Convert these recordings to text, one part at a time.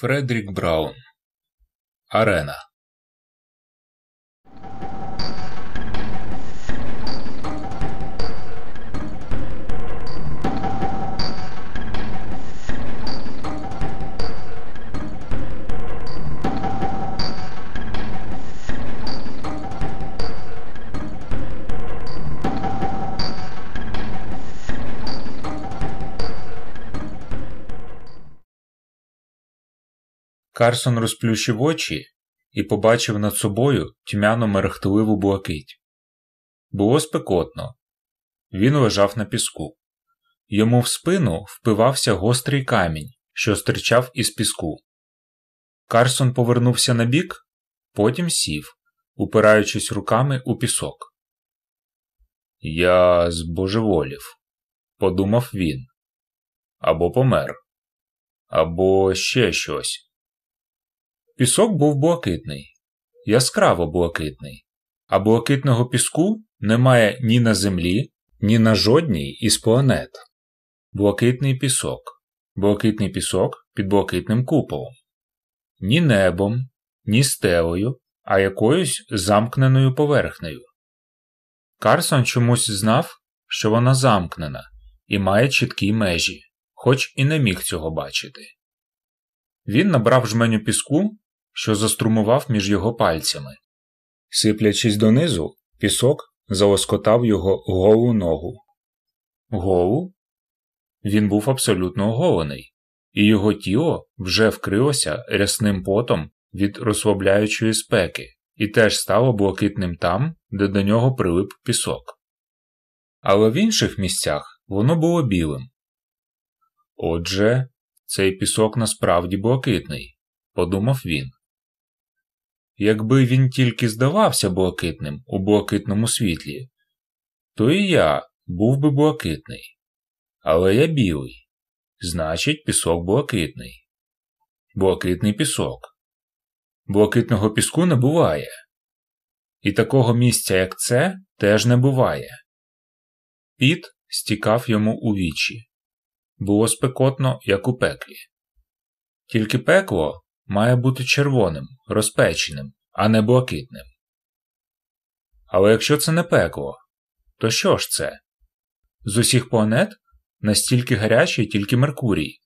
Фредрік Браун. Арена Карсон розплющив очі і побачив над собою тьмяно мерехтливу блакить. Було спекотно. Він лежав на піску. Йому в спину впивався гострий камінь, що стирчав із піску. Карсон повернувся на бік, потім сів, упираючись руками у пісок. Я збожеволів, подумав він. Або помер, або ще щось. Пісок був блакитний, яскраво блакитний, а блакитного піску немає ні на землі, ні на жодній із планет. Блакитний пісок, блакитний пісок під блакитним куполом, ні небом, ні стелею, а якоюсь замкненою поверхнею. Карсон чомусь знав, що вона замкнена і має чіткі межі, хоч і не міг цього бачити. Він набрав жменю піску що заструмував між його пальцями. Сиплячись донизу, пісок залоскотав його голу ногу. Голу? Він був абсолютно оголений, і його тіло вже вкрилося рясним потом від розслабляючої спеки і теж стало блакитним там, де до нього прилип пісок. Але в інших місцях воно було білим. Отже, цей пісок насправді блакитний, подумав він. Якби він тільки здавався блакитним у блакитному світлі, то і я був би блакитний. Але я білий. Значить, пісок блакитний. Блакитний пісок. Блакитного піску не буває. І такого місця, як це, теж не буває. Піт стікав йому у вічі. Було спекотно, як у пеклі. Тільки пекло має бути червоним, розпеченим, а не блакитним. Але якщо це не пекло, то що ж це? З усіх планет настільки гарячий тільки Меркурій.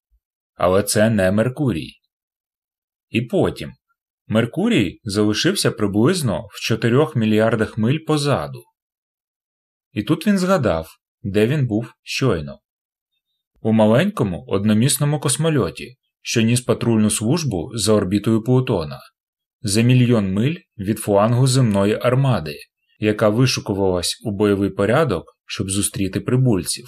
Але це не Меркурій. І потім Меркурій залишився приблизно в 4 мільярдах миль позаду. І тут він згадав, де він був щойно. У маленькому одномісному космольоті, що ніс патрульну службу за орбітою Плутона, за мільйон миль від флангу земної армади, яка вишукувалась у бойовий порядок, щоб зустріти прибульців.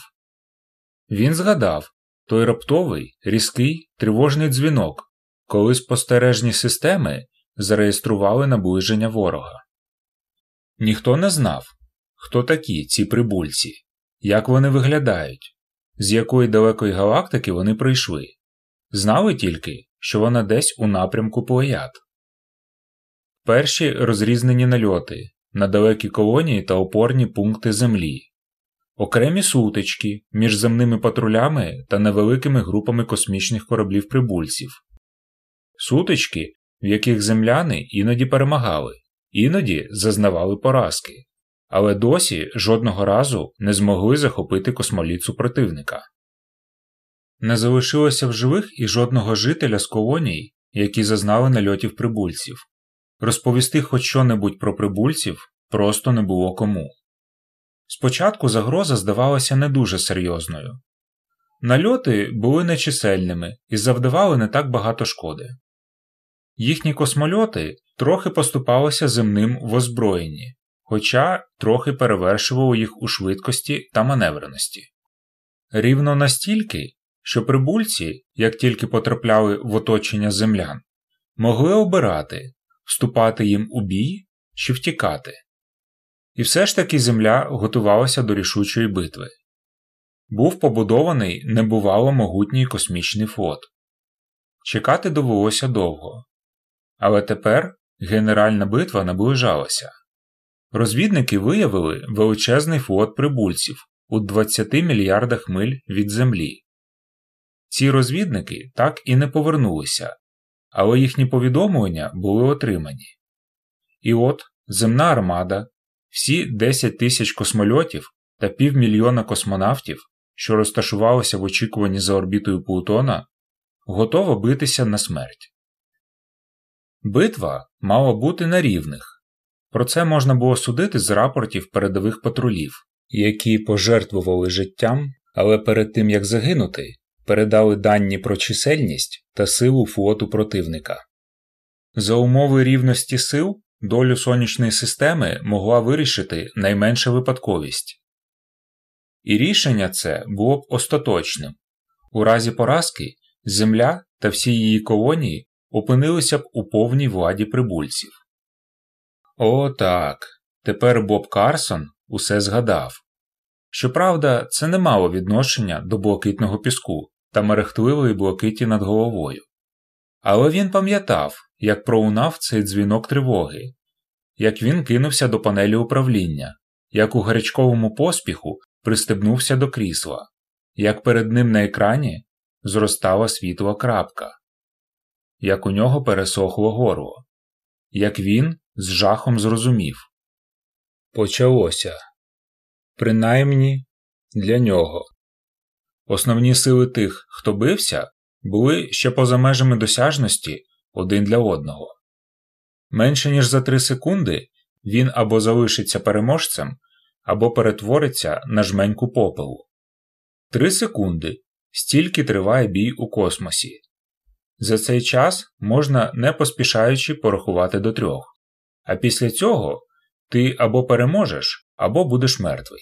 Він згадав той раптовий, різкий, тривожний дзвінок, коли спостережні системи зареєстрували наближення ворога. Ніхто не знав, хто такі ці прибульці, як вони виглядають, з якої далекої галактики вони прийшли. Знали тільки, що вона десь у напрямку Плеяд. Перші розрізнені нальоти на далекі колонії та опорні пункти Землі, окремі сутички між земними патрулями та невеликими групами космічних кораблів прибульців, сутички, в яких земляни іноді перемагали, іноді зазнавали поразки, але досі жодного разу не змогли захопити космоліцу противника. Не залишилося в живих і жодного жителя з колоній, які зазнали нальотів прибульців. Розповісти хоч що-небудь про прибульців просто не було кому. Спочатку загроза здавалася не дуже серйозною. Нальоти були нечисельними і завдавали не так багато шкоди. Їхні космольоти трохи поступалися земним в озброєнні, хоча трохи перевершували їх у швидкості та маневреності. Рівно настільки, що прибульці, як тільки потрапляли в оточення землян, могли обирати вступати їм у бій чи втікати. І все ж таки земля готувалася до рішучої битви. Був побудований небувало могутній космічний флот. Чекати довелося довго. Але тепер генеральна битва наближалася. Розвідники виявили величезний флот прибульців у 20 мільярдах миль від землі. Ці розвідники так і не повернулися, але їхні повідомлення були отримані. І от земна армада, всі 10 тисяч космольотів та півмільйона космонавтів, що розташувалися в очікуванні за орбітою Плутона, готова битися на смерть. Битва мала бути на рівних. Про це можна було судити з рапортів передових патрулів, які пожертвували життям, але перед тим як загинути, передали дані про чисельність та силу флоту противника. За умови рівності сил долю сонячної системи могла вирішити найменша випадковість. І рішення це було б остаточним. У разі поразки Земля та всі її колонії опинилися б у повній владі прибульців. О, так, тепер Боб Карсон усе згадав. Щоправда, це не мало відношення до блакитного піску та мерехтливої блакиті над головою. Але він пам'ятав, як пролунав цей дзвінок тривоги, як він кинувся до панелі управління, як у гарячковому поспіху пристебнувся до крісла, як перед ним на екрані зростала світла крапка, як у нього пересохло горло, як він з жахом зрозумів. Почалося. Принаймні для нього. Основні сили тих, хто бився, були ще поза межами досяжності один для одного. Менше ніж за три секунди він або залишиться переможцем, або перетвориться на жменьку попелу. Три секунди стільки триває бій у космосі. За цей час можна не поспішаючи порахувати до трьох, а після цього ти або переможеш, або будеш мертвий.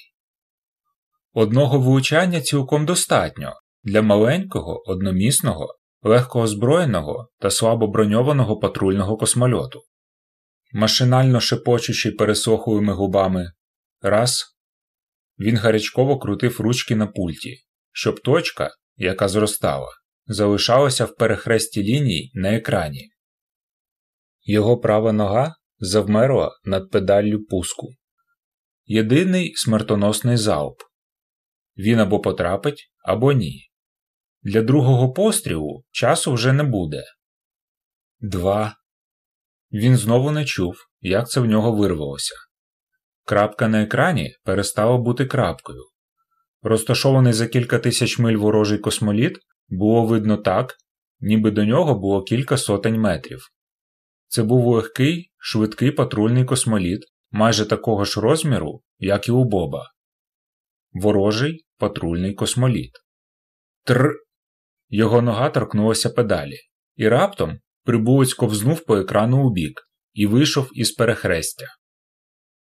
Одного влучання цілком достатньо для маленького, одномісного, легкоозброєного та слабоброньованого патрульного космольоту. Машинально шепочучи пересохлими губами раз, він гарячково крутив ручки на пульті, щоб точка, яка зростала, залишалася в перехресті ліній на екрані. Його права нога завмерла над педаллю пуску. Єдиний смертоносний залп він або потрапить, або ні. Для другого пострілу часу вже не буде. Два. Він знову не чув, як це в нього вирвалося. Крапка на екрані перестала бути крапкою. Розташований за кілька тисяч миль ворожий космоліт було видно так, ніби до нього було кілька сотень метрів. Це був легкий, швидкий патрульний космоліт майже такого ж розміру, як і у Боба. Ворожий патрульний космоліт. Тр. Його нога торкнулася педалі, і раптом прибулець ковзнув по екрану у бік і вийшов із перехрестя.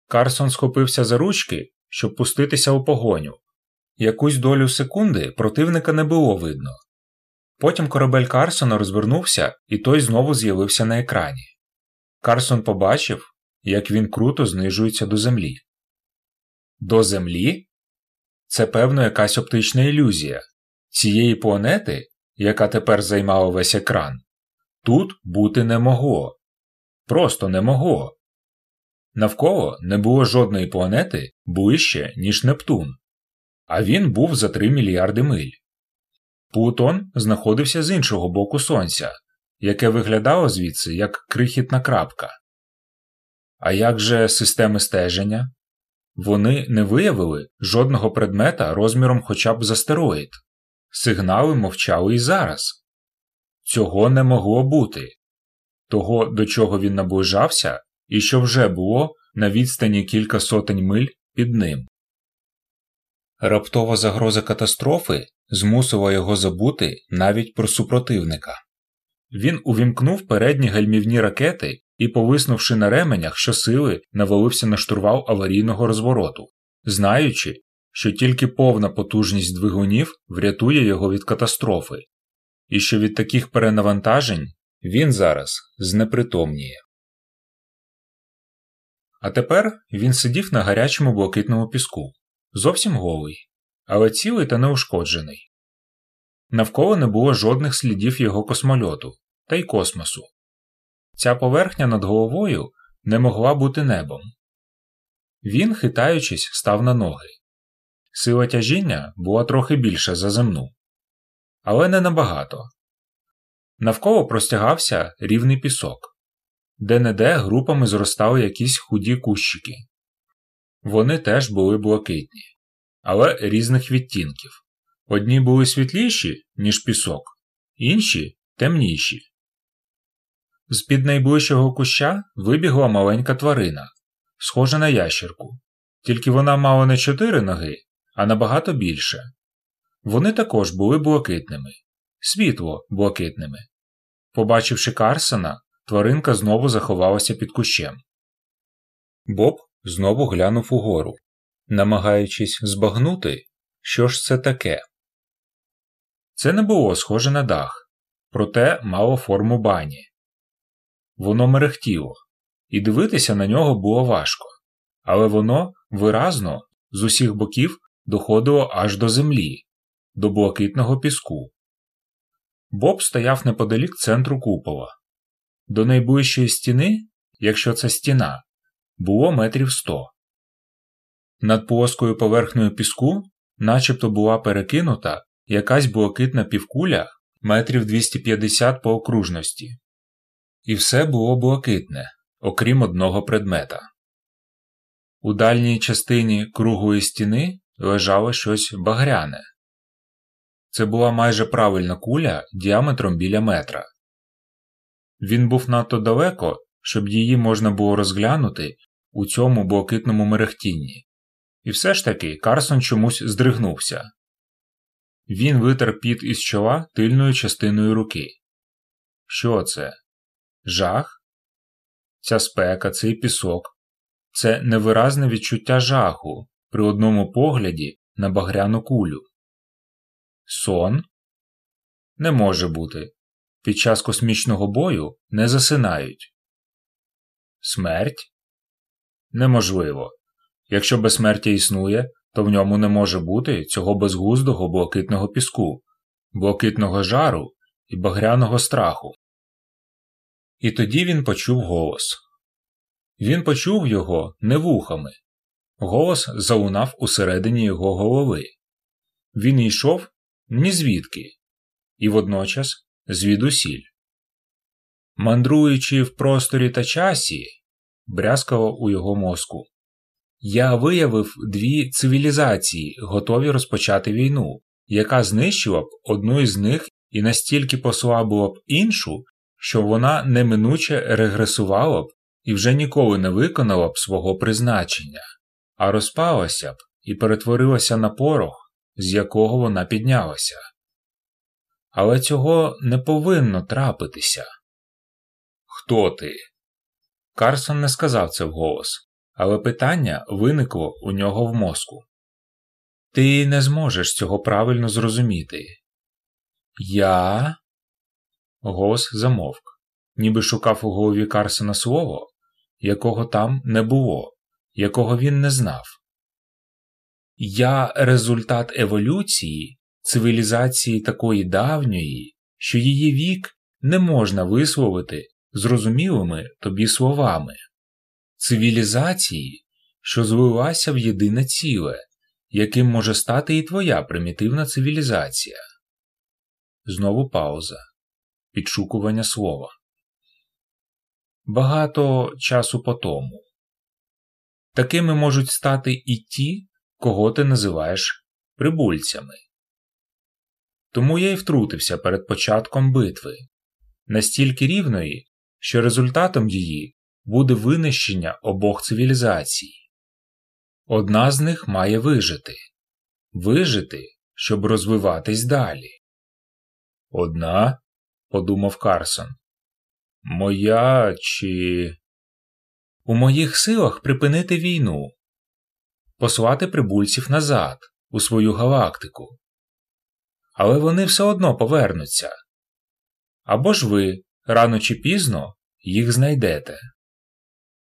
Карсон схопився за ручки, щоб пуститися у погоню. Якусь долю секунди противника не було видно. Потім корабель Карсона розвернувся, і той знову з'явився на екрані. Карсон побачив, як він круто знижується до землі. До землі? Це певно якась оптична ілюзія. Цієї планети, яка тепер займала весь екран, тут бути не могло. Просто не могло. Навколо не було жодної планети ближче, ніж Нептун, а він був за 3 мільярди миль. Плутон знаходився з іншого боку Сонця, яке виглядало звідси як крихітна крапка. А як же системи стеження? Вони не виявили жодного предмета розміром хоча б з астероїд. Сигнали мовчали і зараз. Цього не могло бути. Того, до чого він наближався, і що вже було на відстані кілька сотень миль під ним. Раптова загроза катастрофи змусила його забути навіть про супротивника. Він увімкнув передні гальмівні ракети і, повиснувши на ременях, щосили навалився на штурвал аварійного розвороту, знаючи, що тільки повна потужність двигунів врятує його від катастрофи, і що від таких перенавантажень він зараз знепритомніє. А тепер він сидів на гарячому блакитному піску, зовсім голий, але цілий та неушкоджений. Навколо не було жодних слідів його космольоту та й космосу. Ця поверхня над головою не могла бути небом. Він, хитаючись, став на ноги. Сила тяжіння була трохи більша за земну, але не набагато. Навколо простягався рівний пісок, де неде групами зростали якісь худі кущики. Вони теж були блакитні, але різних відтінків. Одні були світліші, ніж пісок, інші темніші. З під найближчого куща вибігла маленька тварина, схожа на ящерку, тільки вона мала не чотири ноги, а набагато більше. Вони також були блакитними, світло блакитними. Побачивши Карсона, тваринка знову заховалася під кущем. Боб знову глянув угору, намагаючись збагнути, що ж це таке. Це не було схоже на дах, проте мало форму бані. Воно мерехтіло, і дивитися на нього було важко, але воно виразно з усіх боків доходило аж до землі, до блакитного піску. Боб стояв неподалік центру купола. До найближчої стіни, якщо це стіна, було метрів сто. Над плоскою поверхнею піску начебто була перекинута якась блакитна півкуля метрів 250 по окружності. І все було блакитне, окрім одного предмета. У дальній частині круглої стіни лежало щось багряне. Це була майже правильна куля діаметром біля метра. Він був надто далеко, щоб її можна було розглянути у цьому блакитному мерехтінні, і все ж таки Карсон чомусь здригнувся. Він витер піт із чола тильною частиною руки. Що це? Жах? Ця спека, цей пісок, це невиразне відчуття жаху при одному погляді на багряну кулю. Сон? Не може бути. Під час космічного бою не засинають. Смерть? Неможливо. Якщо безсмертя існує, то в ньому не може бути цього безгуздого блакитного піску, блакитного жару і багряного страху. І тоді він почув голос. Він почув його не вухами. Голос залунав усередині його голови. Він йшов ні звідки, і водночас звідусіль. Мандруючи в просторі та часі, брязкало у його мозку. Я виявив дві цивілізації, готові розпочати війну, яка знищила б одну із них і настільки послабила б іншу, що вона неминуче регресувала б і вже ніколи не виконала б свого призначення, а розпалася б і перетворилася на порох, з якого вона піднялася. Але цього не повинно трапитися. Хто ти? Карсон не сказав це вголос, але питання виникло у нього в мозку. Ти не зможеш цього правильно зрозуміти. Я. Голос замовк, ніби шукав у голові Карсона слово, якого там не було, якого він не знав. Я результат еволюції, цивілізації такої давньої, що її вік не можна висловити зрозумілими тобі словами, цивілізації, що злилася в єдине ціле, яким може стати і твоя примітивна цивілізація. Знову пауза. Підшукування слова. Багато часу по тому. Такими можуть стати і ті, кого ти називаєш прибульцями. Тому я й втрутився перед початком битви, настільки рівної, що результатом її буде винищення обох цивілізацій. Одна з них має вижити вижити, щоб розвиватись далі. Одна, подумав Карсон, моя чи. У моїх силах припинити війну, послати прибульців назад, у свою галактику. Але вони все одно повернуться. Або ж ви, рано чи пізно, їх знайдете.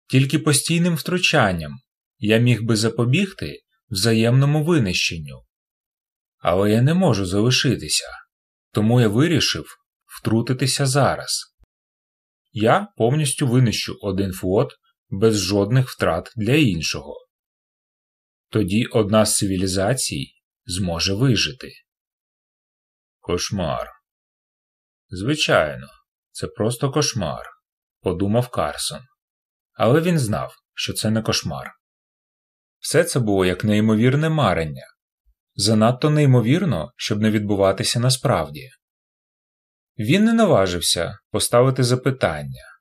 Тільки постійним втручанням я міг би запобігти взаємному винищенню. Але я не можу залишитися, тому я вирішив втрутитися зараз. Я повністю винищу один флот без жодних втрат для іншого. Тоді одна з цивілізацій зможе вижити. Кошмар. Звичайно, це просто кошмар, подумав Карсон. Але він знав, що це не кошмар. Все це було як неймовірне марення, занадто неймовірно, щоб не відбуватися насправді. Він не наважився поставити запитання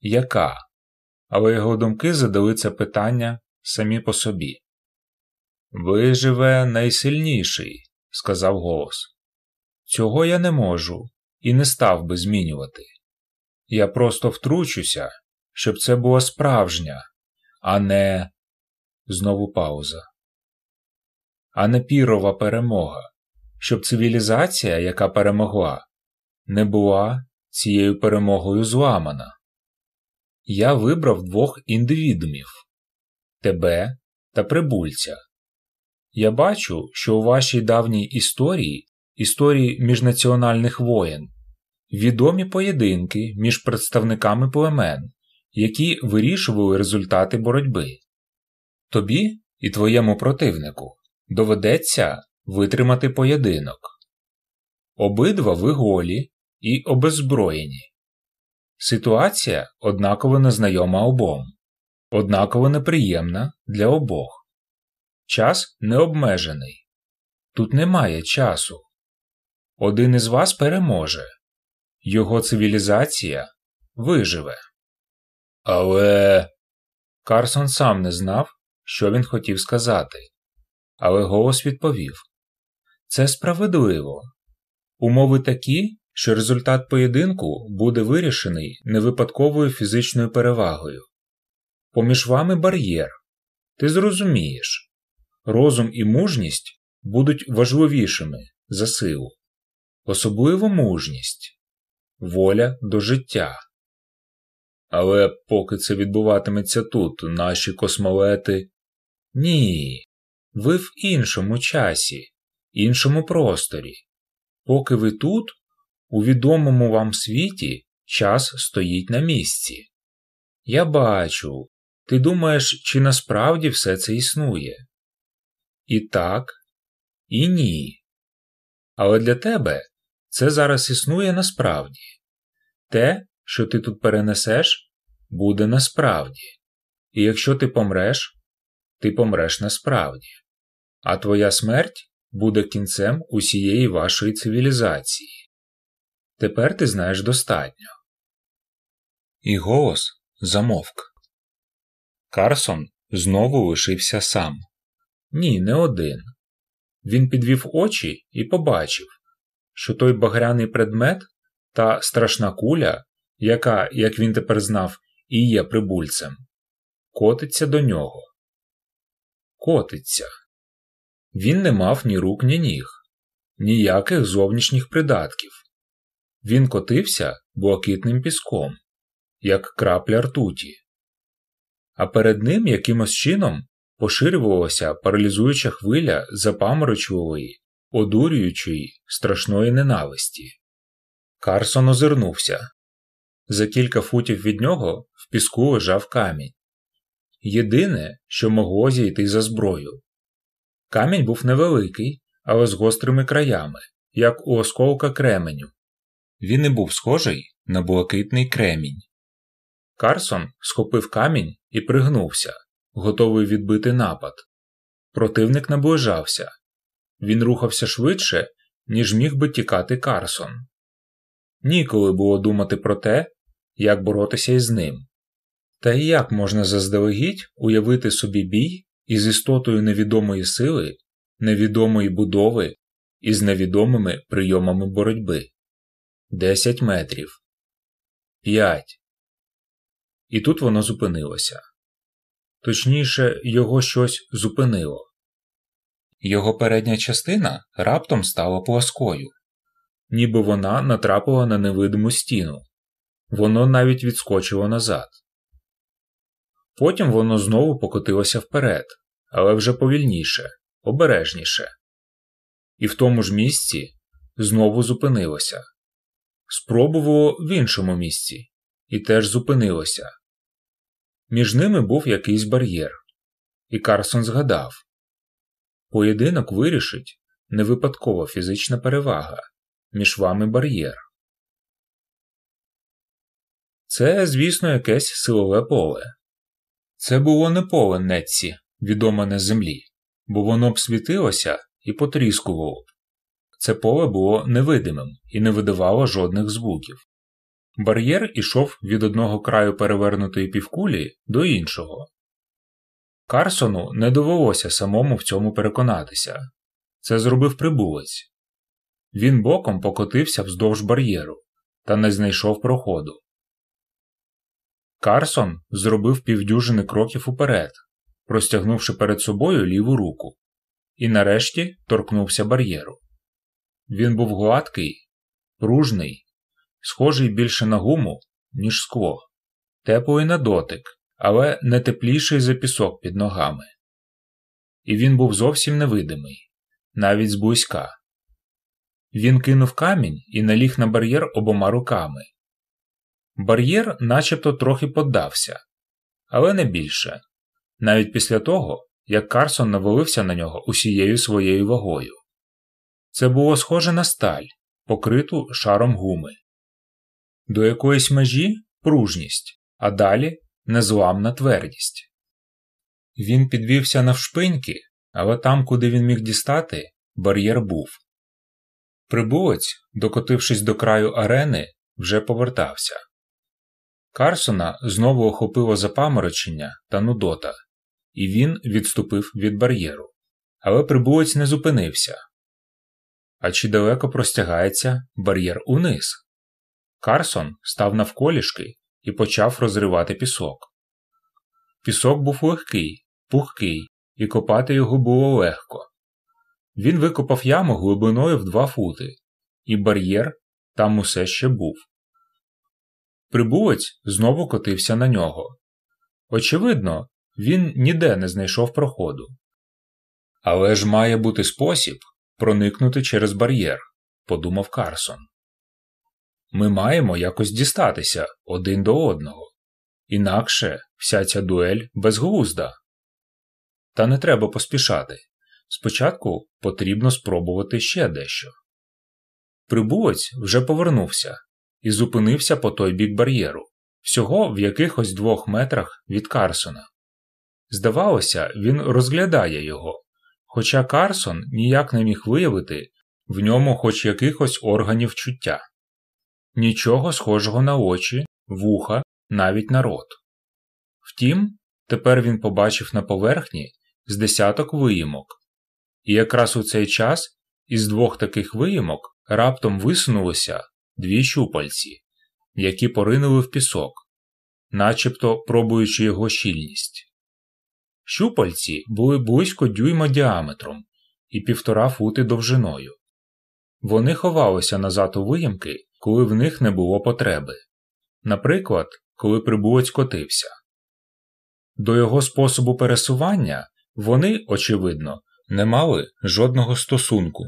яка? Але його думки задали це питання самі по собі. Виживе найсильніший, сказав голос. Цього я не можу і не став би змінювати. Я просто втручуся, щоб це була справжня, а не. Знову пауза. А не пірова перемога, щоб цивілізація, яка перемогла, не була цією перемогою зламана. Я вибрав двох індивідумів тебе та прибульця. Я бачу, що у вашій давній історії, історії міжнаціональних воєн, відомі поєдинки між представниками племен, які вирішували результати боротьби. Тобі і твоєму противнику доведеться витримати поєдинок. Обидва ви голі і обеззброєні. Ситуація однаково незнайома обом, однаково неприємна для обох. Час необмежений. Тут немає часу. Один із вас переможе, його цивілізація виживе. Але Карсон сам не знав, що він хотів сказати. Але голос відповів Це справедливо. Умови такі, що результат поєдинку буде вирішений невипадковою фізичною перевагою. Поміж вами бар'єр. Ти зрозумієш, розум і мужність будуть важливішими за силу, особливо мужність, воля до життя. Але поки це відбуватиметься тут, наші космолети. Ні, ви в іншому часі, іншому просторі. Поки ви тут, у відомому вам світі час стоїть на місці. Я бачу, ти думаєш, чи насправді все це існує? І так, і ні. Але для тебе це зараз існує насправді. Те, що ти тут перенесеш, буде насправді. І якщо ти помреш, ти помреш насправді. А твоя смерть буде кінцем усієї вашої цивілізації. Тепер ти знаєш достатньо. І голос замовк. Карсон знову лишився сам. Ні, не один. Він підвів очі і побачив, що той багряний предмет та страшна куля, яка, як він тепер знав, і є прибульцем, котиться до нього. Котиться. Він не мав ні рук, ні ніг, ніяких зовнішніх придатків. Він котився блакитним піском, як крапля ртуті, а перед ним якимось чином поширювалася паралізуюча хвиля запаморочливої, одурюючої, страшної ненависті. Карсон озирнувся. За кілька футів від нього в піску лежав камінь. Єдине, що могло зійти за зброю. Камінь був невеликий, але з гострими краями, як у осколка кременю. Він не був схожий на блакитний кремінь. Карсон схопив камінь і пригнувся, готовий відбити напад. Противник наближався. Він рухався швидше, ніж міг би тікати Карсон. Ніколи було думати про те, як боротися із ним. Та і як можна заздалегідь уявити собі бій із істотою невідомої сили, невідомої будови і з невідомими прийомами боротьби. Десять метрів. П'ять. І тут воно зупинилося. Точніше, його щось зупинило. Його передня частина раптом стала плоскою, ніби вона натрапила на невидиму стіну. Воно навіть відскочило назад. Потім воно знову покотилося вперед, але вже повільніше, обережніше. І в тому ж місці знову зупинилося спробувало в іншому місці і теж зупинилося. Між ними був якийсь бар'єр, і Карсон згадав поєдинок вирішить не випадкова фізична перевага, між вами бар'єр. Це, звісно, якесь силове поле. Це було не поле Нетці, відоме на землі, бо воно б світилося і потріскувало. Це поле було невидимим і не видавало жодних звуків. Бар'єр ішов від одного краю перевернутої півкулі до іншого. Карсону не довелося самому в цьому переконатися це зробив прибулець. Він боком покотився вздовж бар'єру та не знайшов проходу. Карсон зробив півдюжини кроків уперед, простягнувши перед собою ліву руку, і нарешті торкнувся бар'єру. Він був гладкий, пружний, схожий більше на гуму, ніж скло, теплий на дотик, але не тепліший за пісок під ногами. І він був зовсім невидимий, навіть зблизька. Він кинув камінь і наліг на бар'єр обома руками. Бар'єр начебто трохи поддався, але не більше, навіть після того, як Карсон навалився на нього усією своєю вагою. Це було схоже на сталь, покриту шаром гуми. До якоїсь межі пружність, а далі незламна твердість. Він підвівся навшпиньки, але там, куди він міг дістати, бар'єр був. Прибулець, докотившись до краю арени, вже повертався. Карсона знову охопило запаморочення та нудота, і він відступив від бар'єру. Але прибулець не зупинився. А чи далеко простягається бар'єр униз? Карсон став навколішки і почав розривати пісок. Пісок був легкий, пухкий, і копати його було легко. Він викопав яму глибиною в два фути, і бар'єр там усе ще був. Прибулець знову котився на нього. Очевидно, він ніде не знайшов проходу. Але ж має бути спосіб проникнути через бар'єр, подумав Карсон. Ми маємо якось дістатися один до одного, інакше вся ця дуель безглузда. Та не треба поспішати. Спочатку потрібно спробувати ще дещо. Прибулець вже повернувся і зупинився по той бік бар'єру, всього в якихось двох метрах від Карсона. Здавалося, він розглядає його, хоча Карсон ніяк не міг виявити в ньому хоч якихось органів чуття. Нічого схожого на очі, вуха, навіть на рот. Втім, тепер він побачив на поверхні з десяток виїмок, і якраз у цей час із двох таких виїмок раптом висунулися дві щупальці, які поринули в пісок, начебто пробуючи його щільність. Щупальці були близько дюйма діаметром і півтора фути довжиною. Вони ховалися назад у виїмки, коли в них не було потреби. Наприклад, коли прибулець котився. До його способу пересування вони, очевидно, не мали жодного стосунку.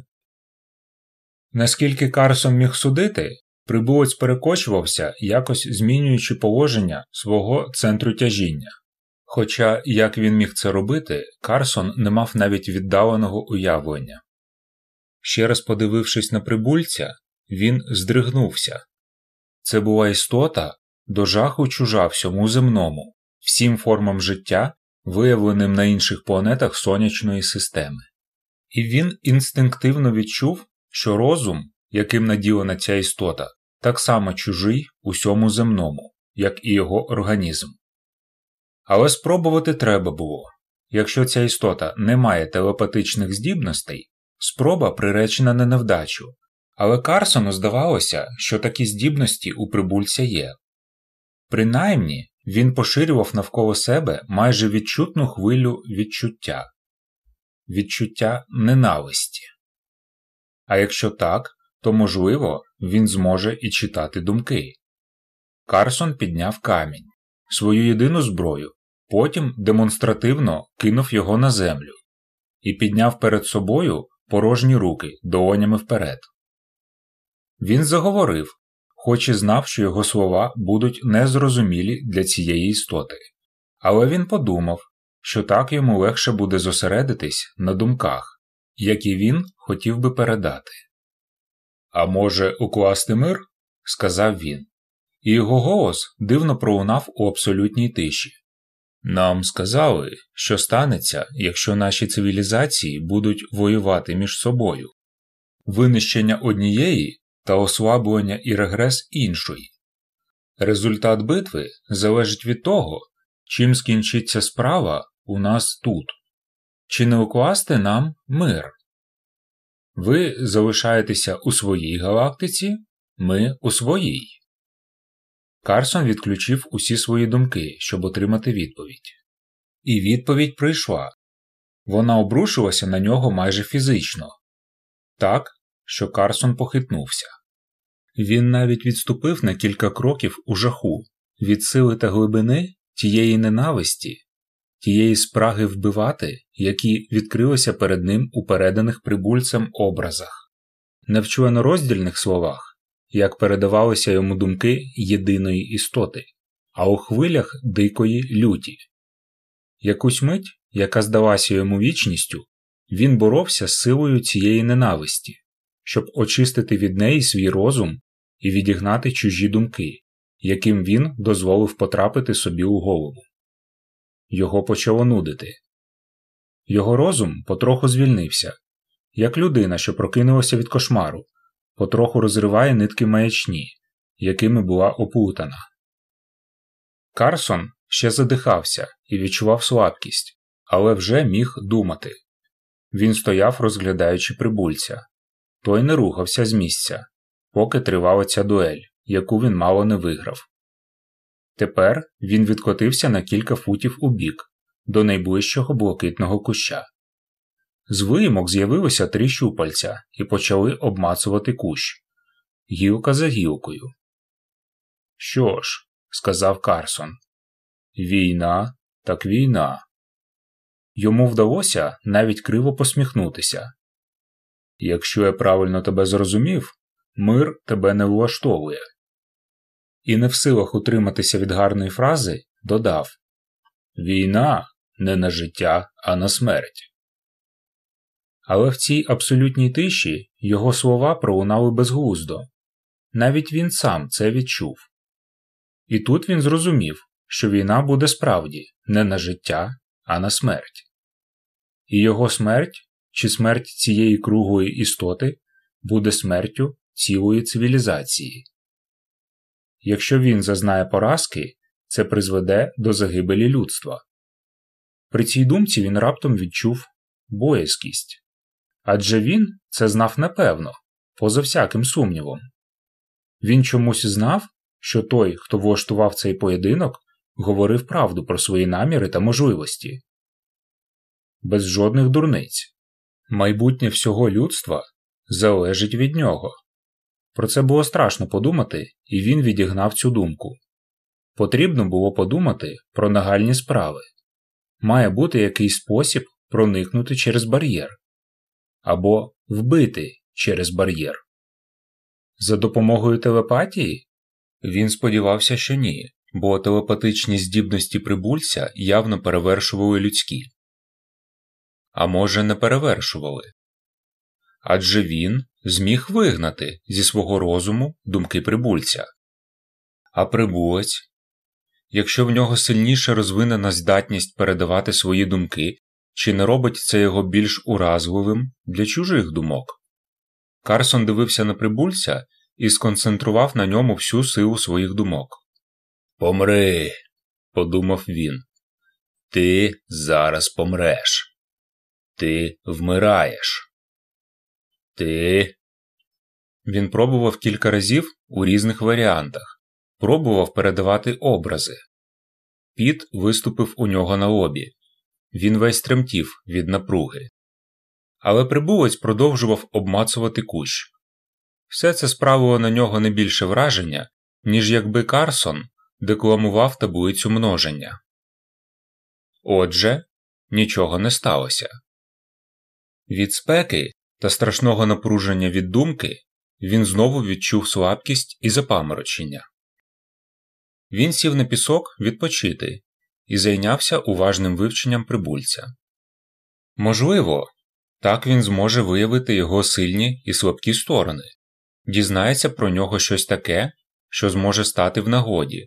Наскільки Карсон міг судити, прибулець перекочувався, якось змінюючи положення свого центру тяжіння. Хоча, як він міг це робити, Карсон не мав навіть віддаленого уявлення. Ще раз подивившись на прибульця, він здригнувся. Це була істота до жаху чужа всьому земному, всім формам життя, виявленим на інших планетах сонячної системи. І він інстинктивно відчув, що розум, яким наділена ця істота, так само чужий усьому земному, як і його організм. Але спробувати треба було якщо ця істота не має телепатичних здібностей, спроба приречена на невдачу, але Карсону здавалося, що такі здібності у прибульця є. Принаймні він поширював навколо себе майже відчутну хвилю відчуття відчуття ненависті. А якщо так, то, можливо, він зможе і читати думки. Карсон підняв камінь, свою єдину зброю, потім демонстративно кинув його на землю і підняв перед собою порожні руки долонями вперед. Він заговорив, хоч і знав, що його слова будуть незрозумілі для цієї істоти, але він подумав, що так йому легше буде зосередитись на думках, які він хотів би передати. А може, укласти мир? сказав він. і його голос дивно пролунав у абсолютній тиші. Нам сказали, що станеться, якщо наші цивілізації будуть воювати між собою, винищення однієї та ослаблення і регрес іншої. Результат битви залежить від того, чим скінчиться справа у нас тут, чи не укласти нам мир. Ви залишаєтеся у своїй галактиці, ми у своїй. Карсон відключив усі свої думки, щоб отримати відповідь. І відповідь прийшла. Вона обрушилася на нього майже фізично так, що Карсон похитнувся. Він навіть відступив на кілька кроків у жаху від сили та глибини тієї ненависті, тієї спраги вбивати, які відкрилися перед ним у переданих прибульцем образах, не в членороздільних словах, як передавалися йому думки єдиної істоти, а у хвилях дикої люті. Якусь мить, яка здалася йому вічністю, він боровся з силою цієї ненависті, щоб очистити від неї свій розум і відігнати чужі думки, яким він дозволив потрапити собі у голову. Його почало нудити. Його розум потроху звільнився, як людина, що прокинулася від кошмару, потроху розриває нитки маячні, якими була оплутана. Карсон ще задихався і відчував слабкість, але вже міг думати. Він стояв, розглядаючи прибульця. Той не рухався з місця, поки тривала ця дуель, яку він мало не виграв. Тепер він відкотився на кілька футів у бік, до найближчого блакитного куща. З виїмок з'явилося три щупальця і почали обмацувати кущ. Гілка за гілкою. Що ж, сказав Карсон, війна так війна. Йому вдалося навіть криво посміхнутися. Якщо я правильно тебе зрозумів, мир тебе не влаштовує. І не в силах утриматися від гарної фрази, додав Війна не на життя, а на смерть. Але в цій абсолютній тиші його слова пролунали безглуздо. Навіть він сам це відчув. І тут він зрозумів, що війна буде справді не на життя, а на смерть. І його смерть чи смерть цієї круглої істоти буде смертю цілої цивілізації. Якщо він зазнає поразки, це призведе до загибелі людства. При цій думці він раптом відчув боязкість адже він це знав напевно, поза всяким сумнівом. Він чомусь знав, що той, хто влаштував цей поєдинок, говорив правду про свої наміри та можливості. Без жодних дурниць. Майбутнє всього людства залежить від нього. Про це було страшно подумати, і він відігнав цю думку. Потрібно було подумати про нагальні справи. Має бути якийсь спосіб проникнути через бар'єр або вбити через бар'єр. За допомогою телепатії він сподівався, що ні, бо телепатичні здібності прибульця явно перевершували людські. А може, не перевершували. Адже він зміг вигнати зі свого розуму думки прибульця. А прибулець, якщо в нього сильніше розвинена здатність передавати свої думки, чи не робить це його більш уразливим для чужих думок? Карсон дивився на прибульця і сконцентрував на ньому всю силу своїх думок. Помри, подумав він. Ти зараз помреш. Ти вмираєш. Ти. Він пробував кілька разів у різних варіантах, пробував передавати образи. Піт виступив у нього на лобі. Він весь тремтів від напруги. Але прибулець продовжував обмацувати кущ. Все це справило на нього не більше враження, ніж якби Карсон декламував таблицю множення. Отже, нічого не сталося. Від спеки та страшного напруження від думки він знову відчув слабкість і запаморочення. Він сів на пісок відпочити і зайнявся уважним вивченням прибульця. Можливо, так він зможе виявити його сильні і слабкі сторони, дізнається про нього щось таке, що зможе стати в нагоді,